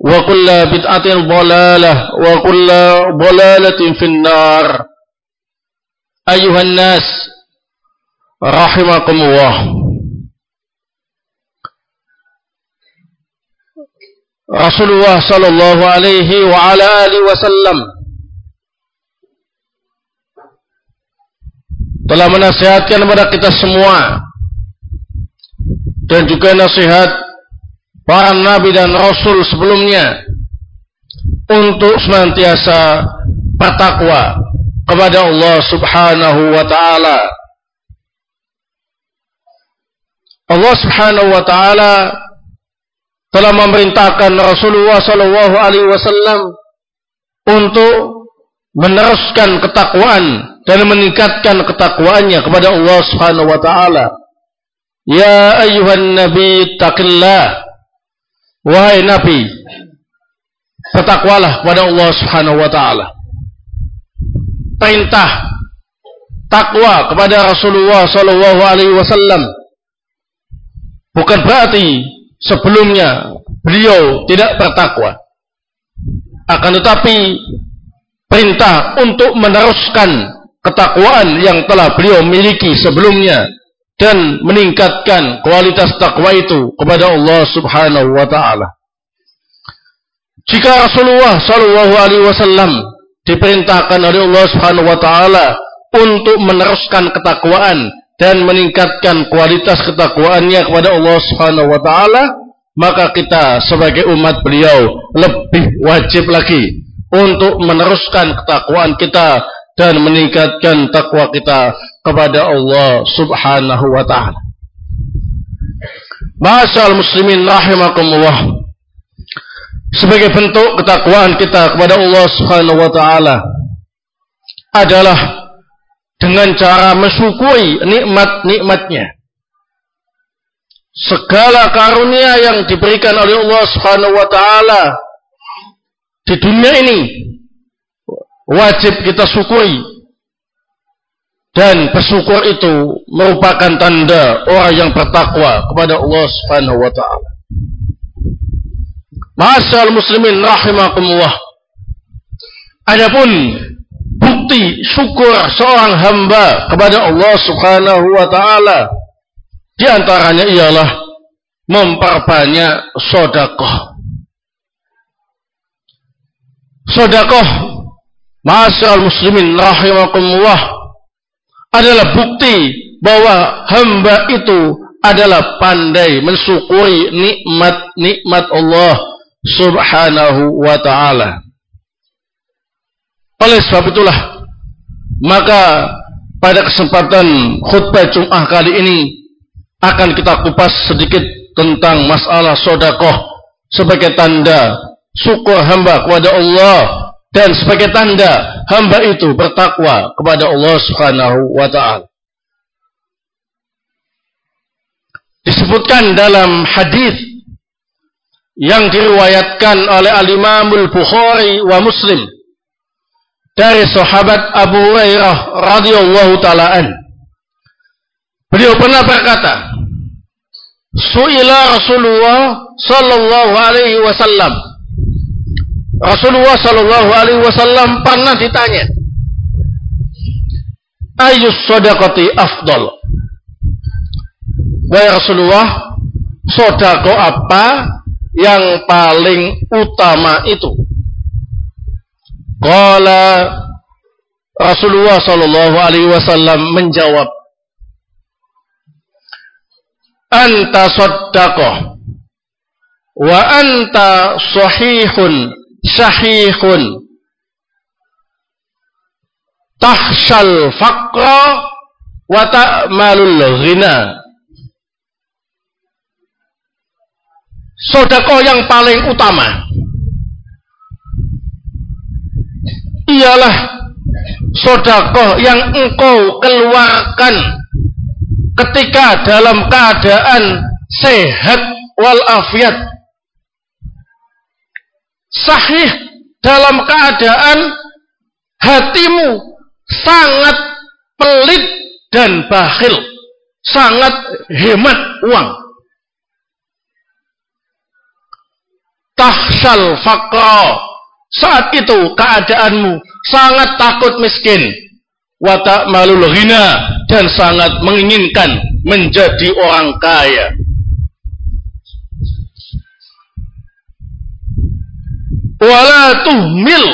وكل بدعة ضلالة وكل ضلالة في النار أيها الناس رحمكم الله Rasulullah sallallahu alaihi wa ala alihi wasallam telah menasihatkan kepada kita semua dan juga nasihat para nabi dan rasul sebelumnya untuk senantiasa bertakwa kepada Allah Subhanahu wa taala. Allah Subhanahu wa taala telah memerintahkan Rasulullah Shallallahu Alaihi Wasallam untuk meneruskan ketakwaan dan meningkatkan ketakwaannya kepada Allah Subhanahu Wa Taala. Ya ayuhan Nabi takillah, wahai Nabi, bertakwalah kepada Allah Subhanahu Wa Taala. Perintah takwa kepada Rasulullah Shallallahu Alaihi Wasallam bukan berarti sebelumnya beliau tidak bertakwa. Akan tetapi perintah untuk meneruskan ketakwaan yang telah beliau miliki sebelumnya dan meningkatkan kualitas takwa itu kepada Allah Subhanahu wa taala. Jika Rasulullah sallallahu alaihi wasallam diperintahkan oleh Allah Subhanahu wa taala untuk meneruskan ketakwaan dan meningkatkan kualitas ketakwaannya kepada Allah Subhanahu wa taala, maka kita sebagai umat beliau lebih wajib lagi untuk meneruskan ketakwaan kita dan meningkatkan takwa kita kepada Allah Subhanahu wa taala. Masyaallah muslimin rahimakumullah. Sebagai bentuk ketakwaan kita kepada Allah Subhanahu wa taala adalah dengan cara mensyukuri nikmat-nikmatnya. Segala karunia yang diberikan oleh Allah Subhanahu wa taala di dunia ini wajib kita syukuri. Dan bersyukur itu merupakan tanda orang yang bertakwa kepada Allah Subhanahu wa taala. Masyaallah muslimin rahimakumullah. Adapun bukti syukur seorang hamba kepada Allah Subhanahu wa taala di antaranya ialah memperbanyak sodakoh. Sodakoh, masyarakat muslimin rahimakumullah adalah bukti bahwa hamba itu adalah pandai mensyukuri nikmat-nikmat Allah Subhanahu wa taala. Oleh sebab itulah maka pada kesempatan khutbah Jum'ah kali ini akan kita kupas sedikit tentang masalah sodakoh sebagai tanda syukur hamba kepada Allah dan sebagai tanda hamba itu bertakwa kepada Allah Subhanahu wa taala. Disebutkan dalam hadis yang diriwayatkan oleh Al-Imam Al-Bukhari wa Muslim dari sahabat Abu Hurairah radhiyallahu taalaan. Beliau pernah berkata, "Su'ila Rasulullah sallallahu alaihi wasallam." Rasulullah sallallahu alaihi wasallam pernah ditanya, "Ayyus shadaqati afdal?" Wahai Rasulullah, sedekah apa yang paling utama itu. Qala Rasulullah sallallahu alaihi wasallam menjawab Anta saddaqah wa anta sahihun sahihun. Tahshal faqra wa ta'malul ghina. Sodako yang paling utama. Ialah sodako yang engkau keluarkan ketika dalam keadaan sehat walafiat sahih dalam keadaan hatimu sangat pelit dan bakhil sangat hemat uang. Tahsal fakra saat itu keadaanmu sangat takut miskin. Watak malul dan sangat menginginkan menjadi orang kaya wala tuhmil.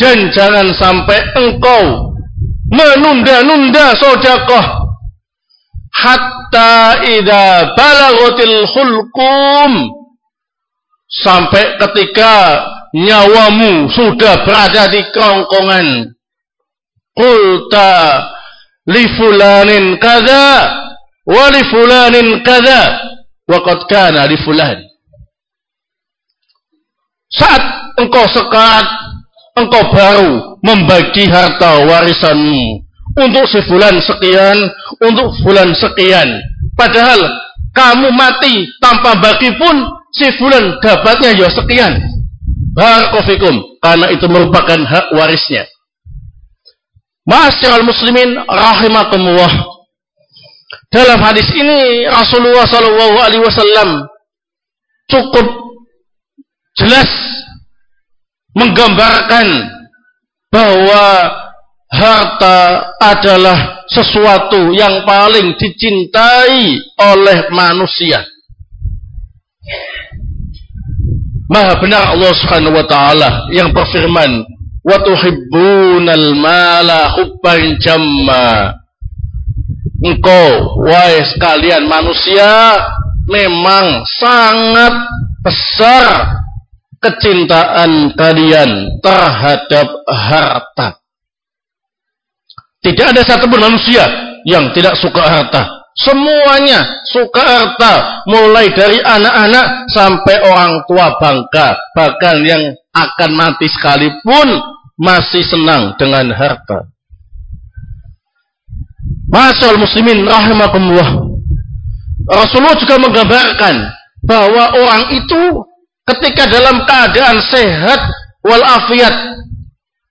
Dan jangan sampai engkau menunda-nunda sodakoh. Hatta idha balagotil hulkum. Sampai ketika nyawamu sudah berada di kerongkongan. Qulta li fulanin kadza wa li fulanin kadza wa kana li fulan saat engkau sekat engkau baru membagi harta warisanmu untuk si fulan sekian untuk fulan sekian padahal kamu mati tanpa bagi pun si fulan dapatnya ya sekian. Barakofikum. Karena itu merupakan hak warisnya. Masyarakat muslimin rahimakumullah. Dalam hadis ini Rasulullah Shallallahu Alaihi Wasallam cukup jelas menggambarkan bahwa harta adalah sesuatu yang paling dicintai oleh manusia. Maha benar Allah Subhanahu wa taala yang berfirman, "Wa tuhibbunal mala hubban jamma." Engkau wahai sekalian manusia memang sangat besar kecintaan kalian terhadap harta. Tidak ada satupun manusia yang tidak suka harta. Semuanya suka harta, mulai dari anak-anak sampai orang tua bangka, bahkan yang akan mati sekalipun masih senang dengan harta. Masal muslimin rahimakumullah. Rasulullah juga menggambarkan bahwa orang itu ketika dalam keadaan sehat walafiat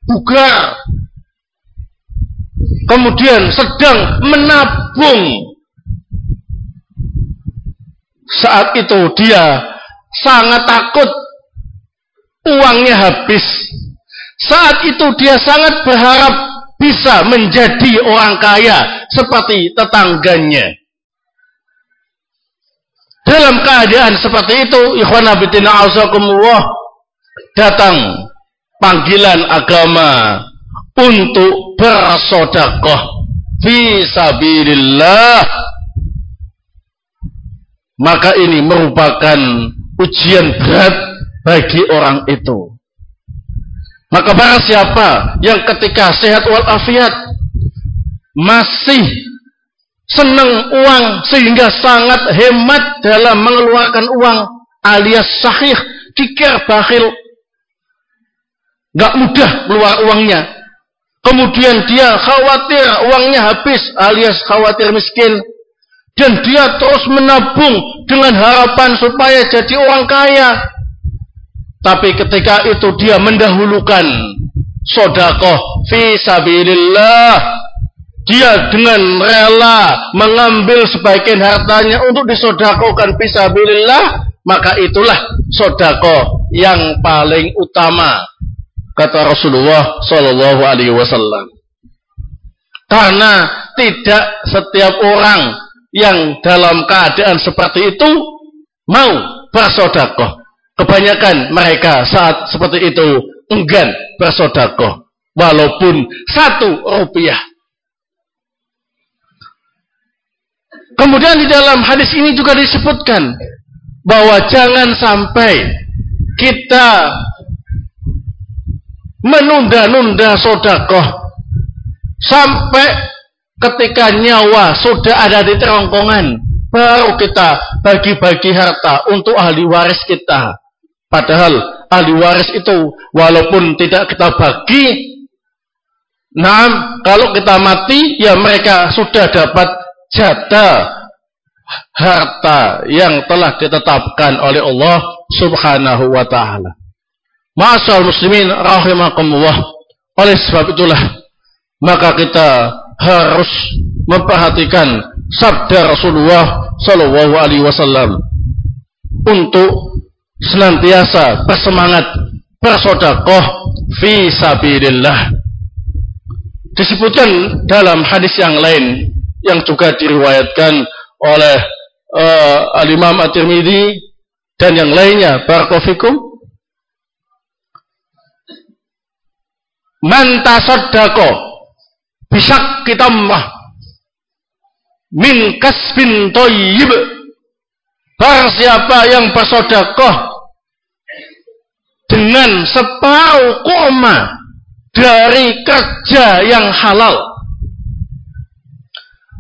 bugar kemudian sedang menabung saat itu dia sangat takut uangnya habis. Saat itu dia sangat berharap bisa menjadi orang kaya seperti tetangganya. Dalam keadaan seperti itu, ikhwan abidina azakumullah, datang panggilan agama untuk bersodakoh fi sabilillah maka ini merupakan ujian berat bagi orang itu. Maka barang siapa yang ketika sehat walafiat masih senang uang sehingga sangat hemat dalam mengeluarkan uang alias sahih kikir bakhil nggak mudah keluar uangnya. Kemudian dia khawatir uangnya habis alias khawatir miskin. Dan dia terus menabung dengan harapan supaya jadi orang kaya. Tapi ketika itu dia mendahulukan sodakoh fi sabilillah dia dengan rela mengambil sebagian hartanya untuk disodakokan fisabilillah, maka itulah sodako yang paling utama kata Rasulullah Shallallahu Alaihi Wasallam. Karena tidak setiap orang yang dalam keadaan seperti itu mau bersodakoh. Kebanyakan mereka saat seperti itu enggan bersodakoh. Walaupun satu rupiah Kemudian di dalam hadis ini juga disebutkan bahwa jangan sampai kita menunda-nunda sodakoh sampai ketika nyawa sudah ada di terongkongan baru kita bagi-bagi harta untuk ahli waris kita. Padahal ahli waris itu walaupun tidak kita bagi, nah kalau kita mati ya mereka sudah dapat jatah harta yang telah ditetapkan oleh Allah Subhanahu wa taala. Ma'asal muslimin rahimakumullah. Oleh sebab itulah maka kita harus memperhatikan sabda Rasulullah sallallahu alaihi wasallam untuk senantiasa bersemangat bersedekah fi sabilillah. Disebutkan dalam hadis yang lain yang juga diriwayatkan oleh uh, Al-Imam At-Tirmidzi dan yang lainnya. Barakofikum man tasaddaqa bisak kitamah min kasbin Barang siapa yang bersedekah dengan separuh koma dari kerja yang halal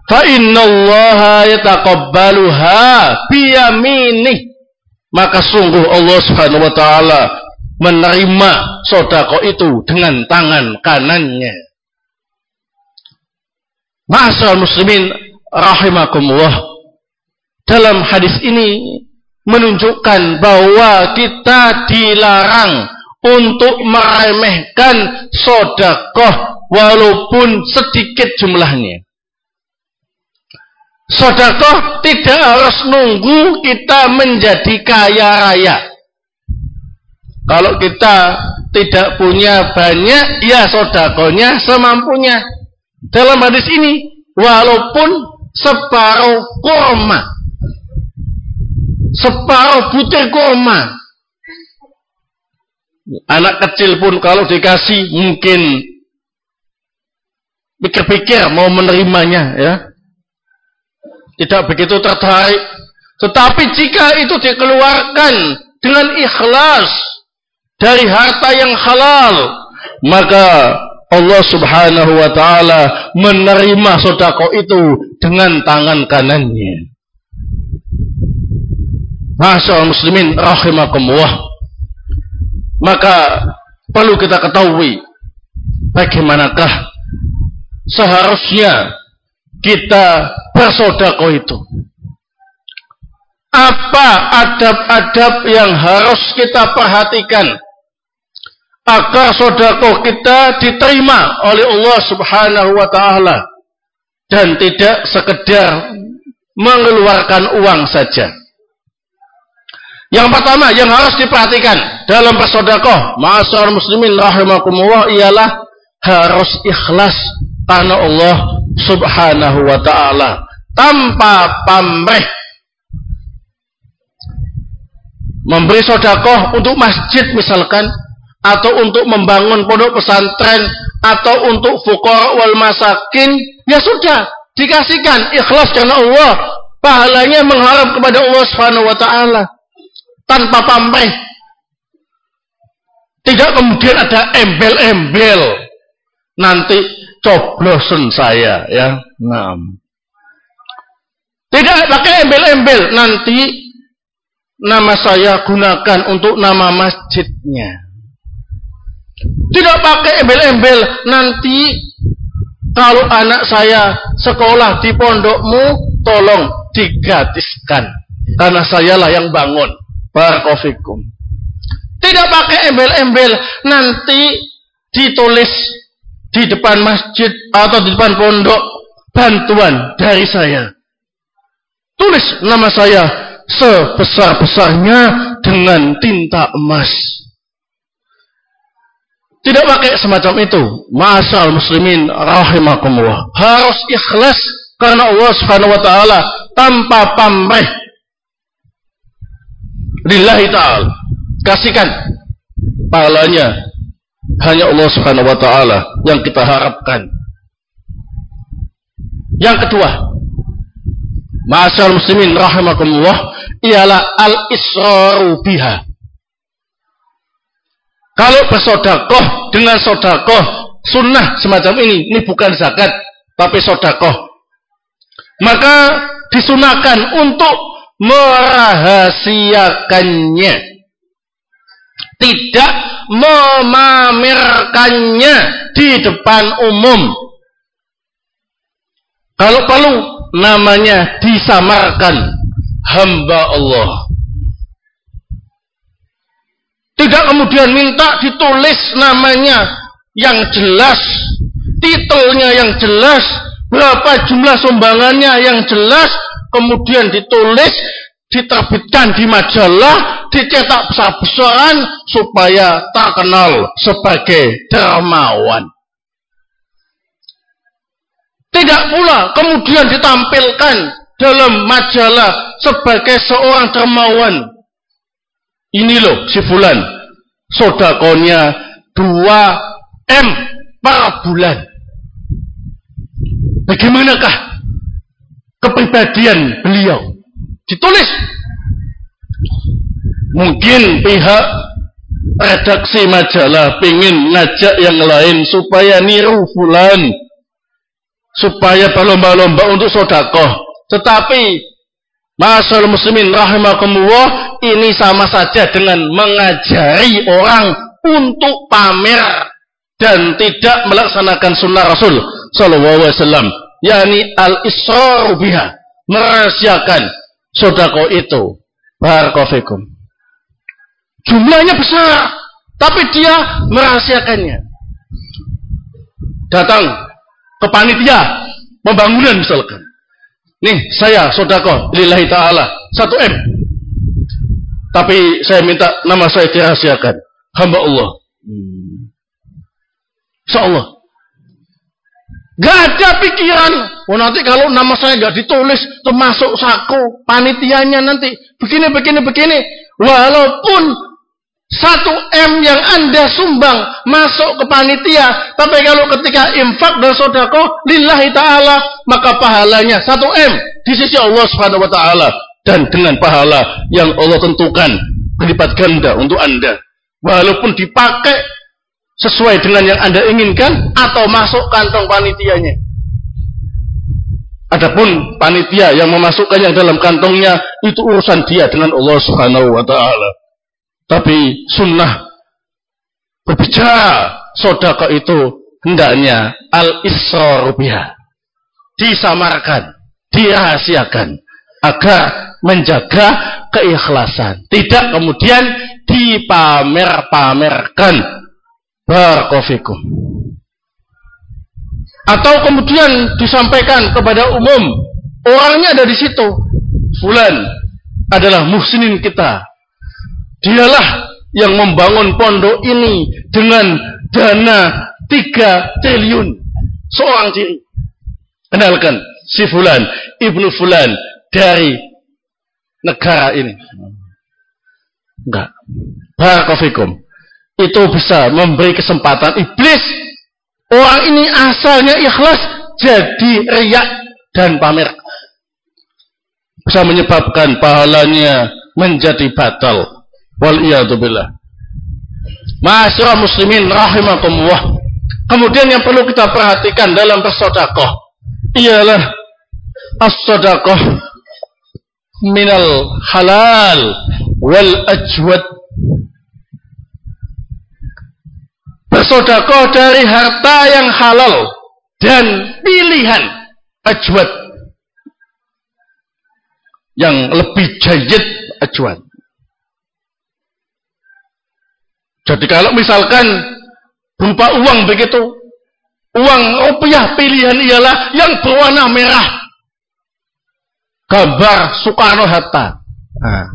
fa innallaha yataqabbaluha biyaminih. Maka sungguh Allah Subhanahu wa taala menerima sodako itu dengan tangan kanannya. Ma'asal muslimin rahimakumullah. Dalam hadis ini menunjukkan bahwa kita dilarang untuk meremehkan sodakoh walaupun sedikit jumlahnya Sodakoh tidak harus nunggu kita menjadi kaya raya. Kalau kita tidak punya banyak, ya sodakohnya semampunya. Dalam hadis ini, walaupun separuh kurma, separuh butir kurma, anak kecil pun kalau dikasih mungkin pikir-pikir mau menerimanya ya tidak begitu tertarik. Tetapi jika itu dikeluarkan dengan ikhlas dari harta yang halal, maka Allah Subhanahu wa taala menerima sodako itu dengan tangan kanannya. Masya muslimin rahimakumullah. Maka perlu kita ketahui bagaimanakah seharusnya kita bersodako itu. Apa adab-adab yang harus kita perhatikan agar sodako kita diterima oleh Allah Subhanahu wa Ta'ala dan tidak sekedar mengeluarkan uang saja. Yang pertama yang harus diperhatikan dalam bersodakoh, masyarakat muslimin rahimakumullah ialah harus ikhlas karena Allah subhanahu wa ta'ala. Tanpa pamrih. Memberi sodakoh untuk masjid misalkan. Atau untuk membangun pondok pesantren. Atau untuk fukor wal masakin. Ya sudah dikasihkan ikhlas karena Allah. Pahalanya mengharap kepada Allah subhanahu wa ta'ala. Tanpa pamrih. Tidak kemudian ada embel-embel. Nanti coblosan saya ya. Nah. Tidak pakai embel-embel. Nanti nama saya gunakan untuk nama masjidnya. Tidak pakai embel-embel. Nanti kalau anak saya sekolah di pondokmu, tolong digratiskan. Karena sayalah yang bangun. Barakofikum. Tidak pakai embel-embel. Nanti ditulis di depan masjid atau di depan pondok bantuan dari saya. Tulis nama saya sebesar-besarnya dengan tinta emas. Tidak pakai semacam itu. Masal muslimin rahimakumullah. Harus ikhlas karena Allah Subhanahu wa taala tanpa pamrih. Lillahi ta'ala. Kasihkan pahalanya hanya Allah Subhanahu wa taala yang kita harapkan. Yang kedua, Ma'asyar muslimin rahimakumullah ialah al-israru biha. Kalau bersodakoh dengan sodakoh sunnah semacam ini, ini bukan zakat, tapi sodakoh. Maka disunahkan untuk merahasiakannya. Tidak memamerkannya di depan umum. Kalau perlu namanya disamarkan hamba Allah. Tidak kemudian minta ditulis namanya yang jelas, titelnya yang jelas, berapa jumlah sumbangannya yang jelas, kemudian ditulis, diterbitkan di majalah, dicetak besar-besaran supaya terkenal sebagai dermawan. Tidak pula kemudian ditampilkan dalam majalah sebagai seorang dermawan. Ini loh si Fulan. Sodakonya 2 M per bulan. Bagaimanakah kepribadian beliau? Ditulis. Mungkin pihak redaksi majalah ingin ngajak yang lain supaya niru Fulan. Supaya berlomba-lomba untuk sodakoh. Tetapi Masyaallah muslimin rahimakumullah ini sama saja dengan mengajari orang untuk pamer dan tidak melaksanakan sunnah Rasul sallallahu alaihi wasallam. Yakni al-israr biha merahasiakan sodako itu. Barakofikum jumlahnya besar tapi dia merahasiakannya datang ke panitia pembangunan misalkan. Nih saya sodako lillahi ta'ala satu M. Tapi saya minta nama saya dirahasiakan. Hamba Allah. Hmm. Insya Allah. Gak ada pikiran. Oh nanti kalau nama saya gak ditulis termasuk saku panitianya nanti begini begini begini. Walaupun satu M yang Anda sumbang masuk ke panitia. Tapi kalau ketika infak dan sodako lillahi ta'ala. Maka pahalanya satu M di sisi Allah subhanahu wa ta'ala. Dan dengan pahala yang Allah tentukan. Berlipat ganda untuk Anda. Walaupun dipakai sesuai dengan yang Anda inginkan. Atau masuk kantong panitianya. Adapun panitia yang memasukkannya dalam kantongnya. Itu urusan dia dengan Allah subhanahu wa ta'ala. Tapi sunnah berbicara sodaka itu hendaknya al-israr biha. Disamarkan, dirahasiakan agar menjaga keikhlasan. Tidak kemudian dipamer-pamerkan. Barakofikum. Atau kemudian disampaikan kepada umum. Orangnya ada di situ. Fulan adalah muhsinin kita. Dialah yang membangun pondok ini dengan dana 3 triliun seorang diri. Kenalkan si Fulan, Ibnu Fulan dari negara ini. Enggak. Barakofikum. Itu bisa memberi kesempatan iblis. Orang ini asalnya ikhlas jadi riak dan pamer. Bisa menyebabkan pahalanya menjadi batal. Wal billah. Masyarakat muslimin rahimakumullah. Kemudian yang perlu kita perhatikan dalam bersodakoh ialah as-sodakoh minal halal wal ajwad. Bersodakoh dari harta yang halal dan pilihan ajwad yang lebih jayid ajwad. Jadi kalau misalkan berupa uang begitu, uang rupiah pilihan ialah yang berwarna merah. Gambar Soekarno Hatta. Nah,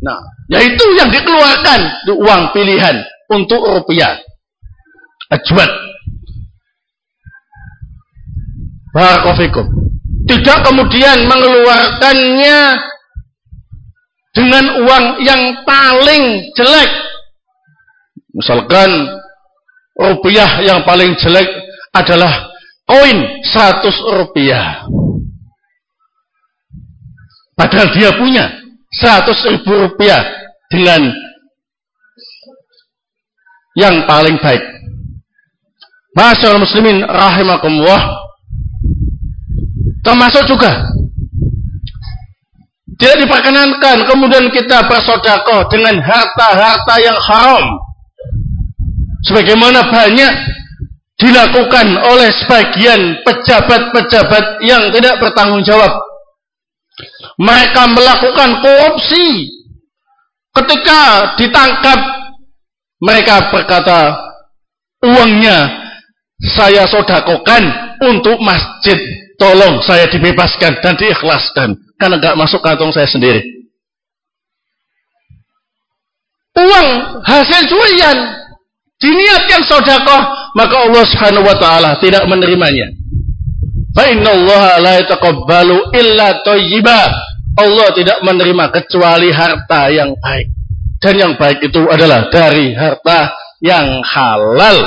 nah yaitu yang dikeluarkan di uang pilihan untuk rupiah. Ajwad. Barakofikum. Tidak kemudian mengeluarkannya dengan uang yang paling jelek Misalkan rupiah yang paling jelek adalah koin 100 rupiah. Padahal dia punya 100 ribu rupiah dengan yang paling baik. Masyaallah muslimin rahimakumullah. Termasuk juga tidak diperkenankan kemudian kita bersodakoh dengan harta-harta yang haram sebagaimana banyak dilakukan oleh sebagian pejabat-pejabat yang tidak bertanggung jawab. Mereka melakukan korupsi. Ketika ditangkap, mereka berkata, uangnya saya sodakokan untuk masjid. Tolong saya dibebaskan dan diikhlaskan. Karena gak masuk kantong saya sendiri. Uang hasil curian diniatkan sodakoh maka Allah Subhanahu wa taala tidak menerimanya. Fa innallaha la yataqabbalu illa thayyiba. Allah tidak menerima kecuali harta yang baik. Dan yang baik itu adalah dari harta yang halal.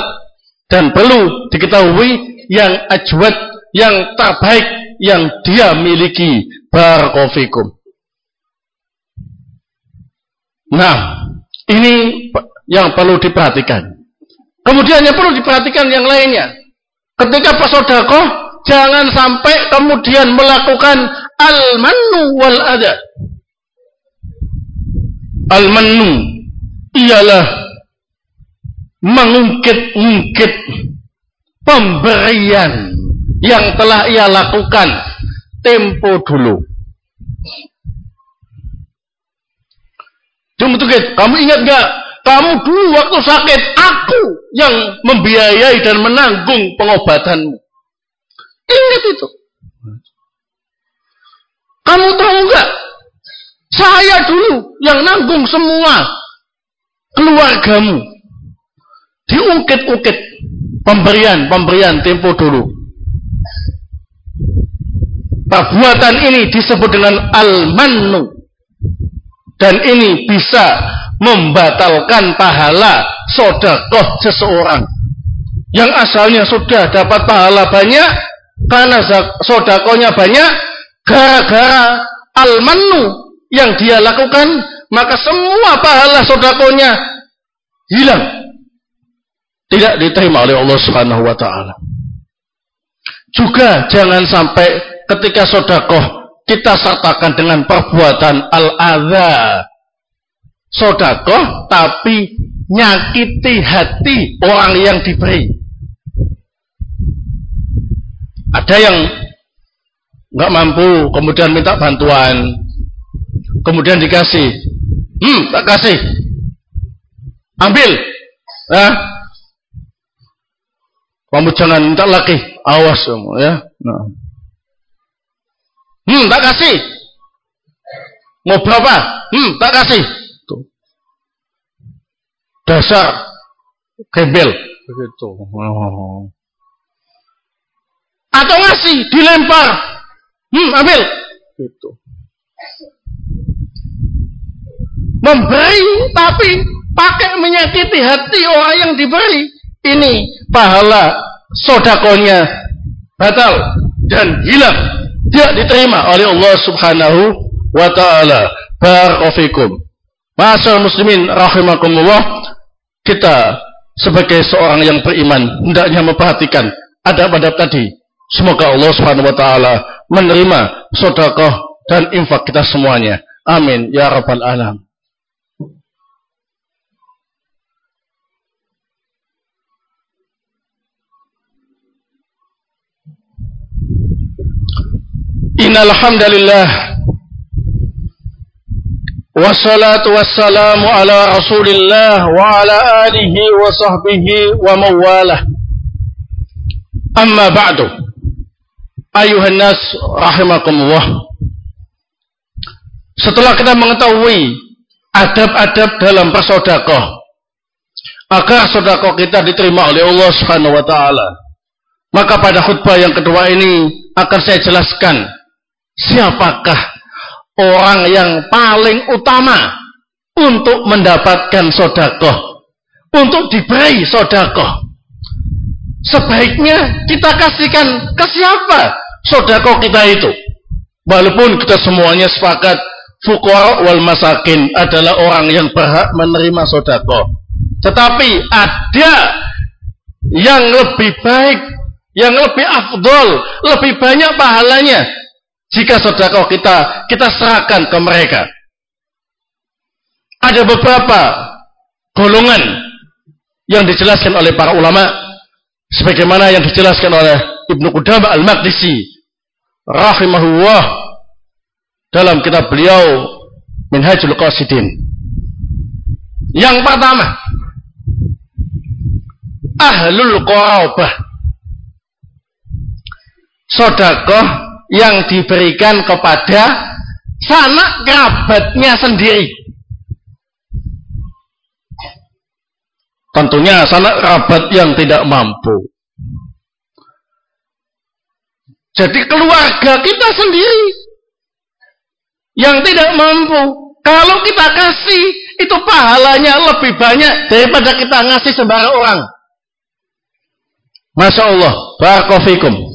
Dan perlu diketahui yang ajwad, yang terbaik yang dia miliki. Barakofikum. Nah, ini yang perlu diperhatikan. Kemudian yang perlu diperhatikan yang lainnya. Ketika bersodakoh, jangan sampai kemudian melakukan al-mannu wal ada. Al-mannu ialah mengungkit-ungkit pemberian yang telah ia lakukan tempo dulu. Cuma kamu ingat gak kamu dulu waktu sakit, aku yang membiayai dan menanggung pengobatanmu. Ingat itu. Kamu tahu enggak? Saya dulu yang nanggung semua keluargamu. Diungkit-ungkit pemberian-pemberian tempo dulu. Perbuatan ini disebut dengan al-mannu. Dan ini bisa membatalkan pahala sodakoh seseorang. Yang asalnya sudah dapat pahala banyak karena sodakohnya banyak gara-gara al-mannu yang dia lakukan maka semua pahala sodakohnya hilang. Tidak diterima oleh Allah Subhanahu wa taala. Juga jangan sampai ketika sodakoh kita sertakan dengan perbuatan al-adha sodakoh tapi nyakiti hati orang yang diberi. Ada yang nggak mampu, kemudian minta bantuan, kemudian dikasih, hmm, tak kasih, ambil, ya. Kamu jangan minta lagi, awas kamu ya. Nah. Hmm, tak kasih. Mau berapa? Hmm, tak kasih dasar gembel begitu. Oh. atau ngasih dilempar. Hmm ambil. Gitu. Memberi tapi pakai menyakiti hati orang yang diberi. Ini pahala sodakonya batal dan hilang. Tidak diterima oleh Allah subhanahu wa ta'ala. Barakofikum Masal muslimin rahimakumullah kita sebagai seorang yang beriman hendaknya memperhatikan adab-adab tadi. Semoga Allah Subhanahu wa taala menerima sedekah dan infak kita semuanya. Amin ya rabbal alamin. Innal hamdalillah wassalatu wassalamu ala Rasulillah wa ala alihi wa sahbihi wa mawalah. Amma ba'du. Ayuhan nas rahimakumullah. Setelah kita mengetahui adab-adab dalam persodakoh agar sodakoh kita diterima oleh Allah Subhanahu wa taala. Maka pada khutbah yang kedua ini akan saya jelaskan siapakah orang yang paling utama untuk mendapatkan sodakoh, untuk diberi sodakoh. Sebaiknya kita kasihkan ke siapa sodakoh kita itu. Walaupun kita semuanya sepakat fukara wal masakin adalah orang yang berhak menerima sodakoh. Tetapi ada yang lebih baik, yang lebih afdol, lebih banyak pahalanya jika sedekah kita kita serahkan ke mereka. Ada beberapa golongan yang dijelaskan oleh para ulama sebagaimana yang dijelaskan oleh Ibnu Qudamah Al-Maqdisi rahimahullah dalam kitab beliau Minhajul Qasidin. Yang pertama, ahlul qarabah. Sodakoh yang diberikan kepada sanak kerabatnya sendiri. Tentunya sanak kerabat yang tidak mampu. Jadi keluarga kita sendiri yang tidak mampu. Kalau kita kasih, itu pahalanya lebih banyak daripada kita ngasih sembarang orang. Masya Allah. Barakofikum.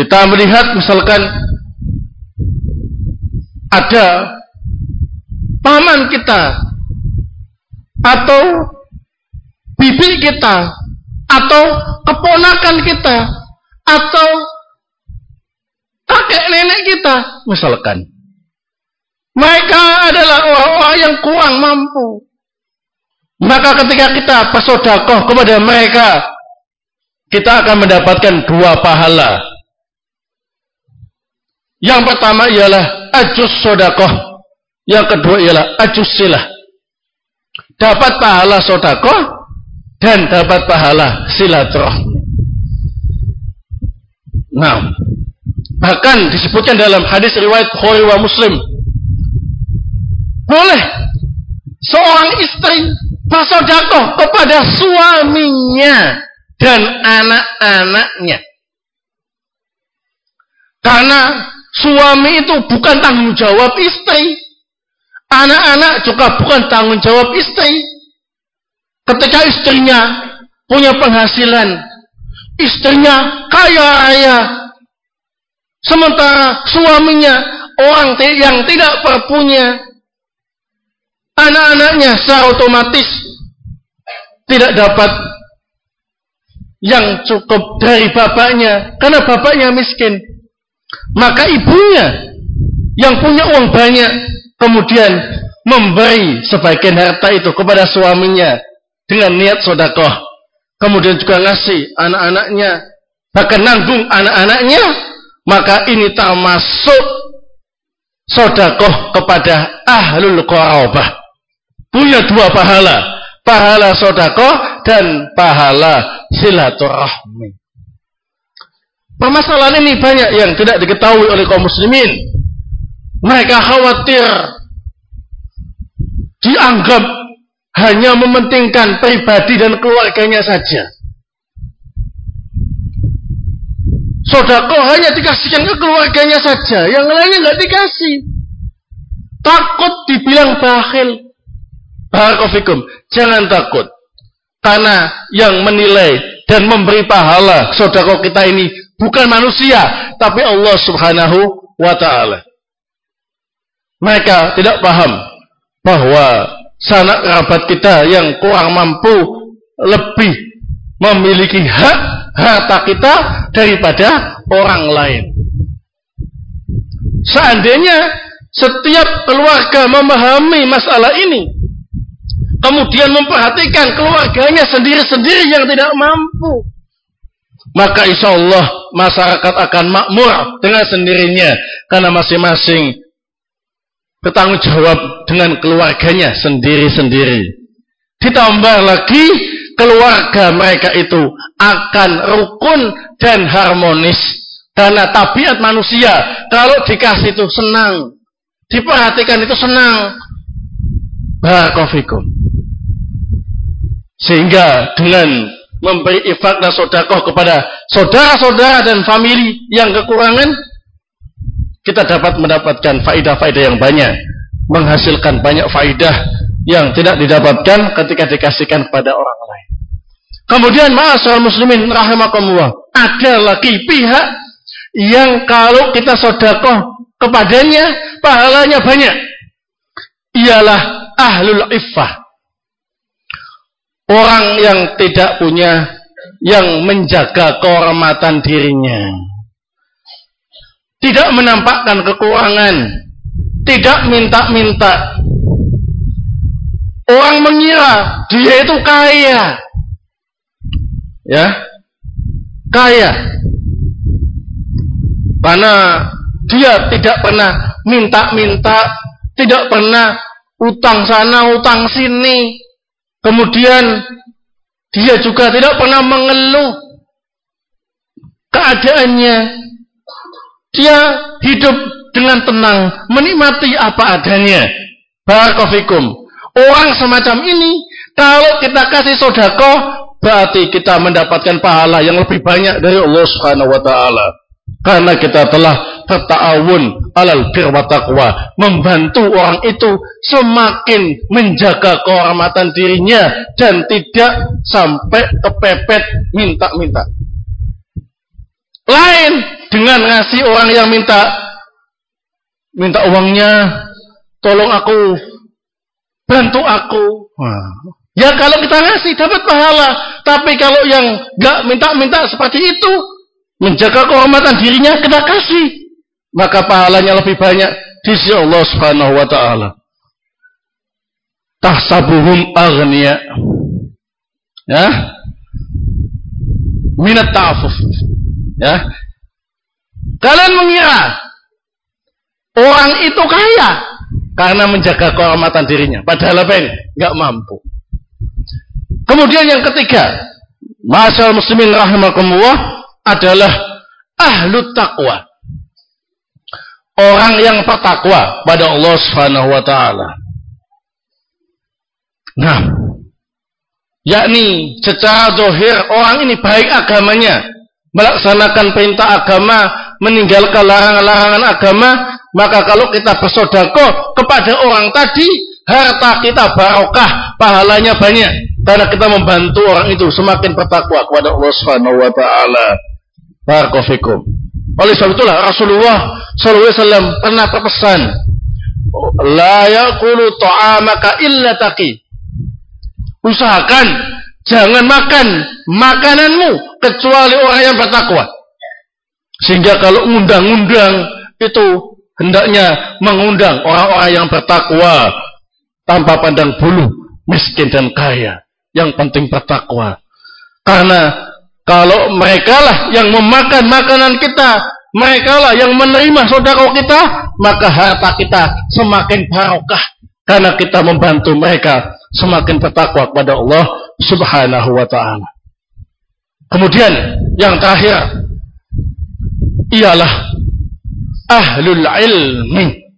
Kita melihat misalkan ada paman kita atau bibi kita atau keponakan kita atau kakek nenek kita misalkan. Mereka adalah orang-orang yang kurang mampu. Maka ketika kita bersodakoh kepada mereka kita akan mendapatkan dua pahala yang pertama ialah ajus sodakoh. Yang kedua ialah ajus silah. Dapat pahala sodakoh dan dapat pahala silaturahmi. Nah, bahkan disebutkan dalam hadis riwayat Bukhari wa Muslim. Boleh seorang istri bersodakoh kepada suaminya dan anak-anaknya. Karena Suami itu bukan tanggung jawab istri. Anak-anak juga bukan tanggung jawab istri. Ketika istrinya punya penghasilan, istrinya kaya raya, sementara suaminya orang yang tidak berpunya, anak-anaknya secara otomatis tidak dapat yang cukup dari bapaknya karena bapaknya miskin maka ibunya yang punya uang banyak kemudian memberi sebagian harta itu kepada suaminya dengan niat sodakoh. Kemudian juga ngasih anak-anaknya, bahkan nanggung anak-anaknya, maka ini termasuk sodakoh kepada ahlul qarabah. Punya dua pahala, pahala sodakoh dan pahala silaturahmi. Permasalahan ini banyak yang tidak diketahui oleh kaum muslimin. Mereka khawatir dianggap hanya mementingkan pribadi dan keluarganya saja. Sodako hanya dikasihkan ke keluarganya saja, yang lainnya nggak dikasih. Takut dibilang bakhil. Barakofikum, jangan takut. Karena yang menilai dan memberi pahala sodako kita ini bukan manusia, tapi Allah Subhanahu wa taala. Mereka tidak paham bahwa sanak kerabat kita yang kurang mampu lebih memiliki hak harta kita daripada orang lain. Seandainya setiap keluarga memahami masalah ini, kemudian memperhatikan keluarganya sendiri-sendiri yang tidak mampu, maka insya Allah masyarakat akan makmur dengan sendirinya karena masing-masing bertanggung jawab dengan keluarganya sendiri-sendiri. Ditambah lagi keluarga mereka itu akan rukun dan harmonis karena tabiat manusia kalau dikasih itu senang, diperhatikan itu senang. Barakofikum. Sehingga dengan memberi ifak dan sodakoh kepada saudara-saudara dan famili yang kekurangan, kita dapat mendapatkan faidah-faidah yang banyak, menghasilkan banyak faidah yang tidak didapatkan ketika dikasihkan kepada orang lain. Kemudian ma'asal muslimin rahimakumullah, ada lagi pihak yang kalau kita sodakoh kepadanya, pahalanya banyak. Ialah ahlul iffah Orang yang tidak punya yang menjaga kehormatan dirinya. Tidak menampakkan kekurangan, tidak minta-minta. Orang mengira dia itu kaya. Ya. Kaya. Karena dia tidak pernah minta-minta, tidak pernah utang sana, utang sini, Kemudian dia juga tidak pernah mengeluh keadaannya. Dia hidup dengan tenang, menikmati apa adanya. Barakofikum. Orang semacam ini, kalau kita kasih sodako, berarti kita mendapatkan pahala yang lebih banyak dari Allah Subhanahu wa taala. Karena kita telah bertawun alal bir wa taqwa, membantu orang itu semakin menjaga kehormatan dirinya dan tidak sampai kepepet minta-minta. Lain dengan ngasih orang yang minta minta uangnya, tolong aku, bantu aku. Ya kalau kita ngasih dapat pahala, tapi kalau yang gak minta-minta seperti itu, menjaga kehormatan dirinya kena kasih maka pahalanya lebih banyak di sisi Allah Subhanahu wa taala. Tahsabuhum aghniya. Ya? Minat ta'afuf. Ya? Kalian mengira orang itu kaya karena menjaga kehormatan dirinya. Padahal apa ini? Nggak mampu. Kemudian yang ketiga Masyaallah muslimin rahimakumullah adalah ahlu takwa. Orang yang bertakwa pada Allah Subhanahu wa taala. Nah, yakni secara zahir orang ini baik agamanya, melaksanakan perintah agama, meninggalkan larangan-larangan agama, maka kalau kita bersodako kepada orang tadi, harta kita barokah, pahalanya banyak. Karena kita membantu orang itu semakin bertakwa kepada Allah Subhanahu wa taala. Barakofikum. Oleh sebab itulah Rasulullah SAW pernah berpesan, La yakulu ta'amaka illa taqi. Usahakan jangan makan makananmu kecuali orang yang bertakwa. Sehingga kalau undang-undang itu hendaknya mengundang orang-orang yang bertakwa tanpa pandang bulu, miskin dan kaya. Yang penting bertakwa. Karena kalau mereka lah yang memakan makanan kita, mereka lah yang menerima saudara kita, maka harta kita semakin barokah karena kita membantu mereka semakin bertakwa kepada Allah Subhanahu wa taala. Kemudian yang terakhir ialah ahlul ilmi.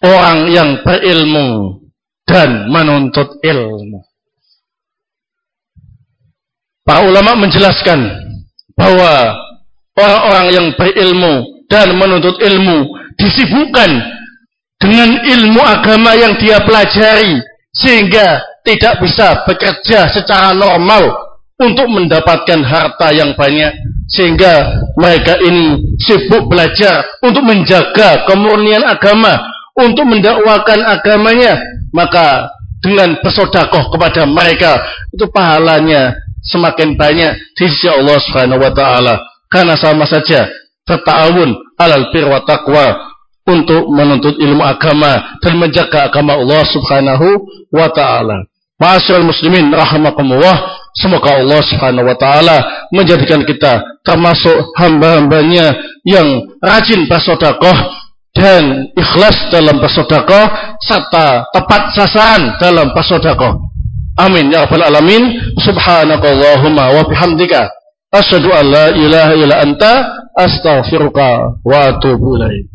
Orang yang berilmu dan menuntut ilmu. Para ulama menjelaskan bahwa orang-orang yang berilmu dan menuntut ilmu disibukkan dengan ilmu agama yang dia pelajari sehingga tidak bisa bekerja secara normal untuk mendapatkan harta yang banyak sehingga mereka ini sibuk belajar untuk menjaga kemurnian agama untuk mendakwakan agamanya, maka dengan bersodakoh kepada mereka itu pahalanya semakin banyak di sisi Allah Subhanahu wa taala karena sama saja bertawun alal bir wa taqwa untuk menuntut ilmu agama dan menjaga agama Allah Subhanahu wa taala. Ma'asyiral muslimin rahimakumullah, semoga Allah Subhanahu wa taala menjadikan kita termasuk hamba-hambanya yang rajin bersedekah dan ikhlas dalam bersedekah serta tepat sasaran dalam bersedekah. Amin ya rabbal alamin. Subhanakallahumma wa bihamdika asyhadu an la ilaha illa anta astaghfiruka wa atubu ilaik.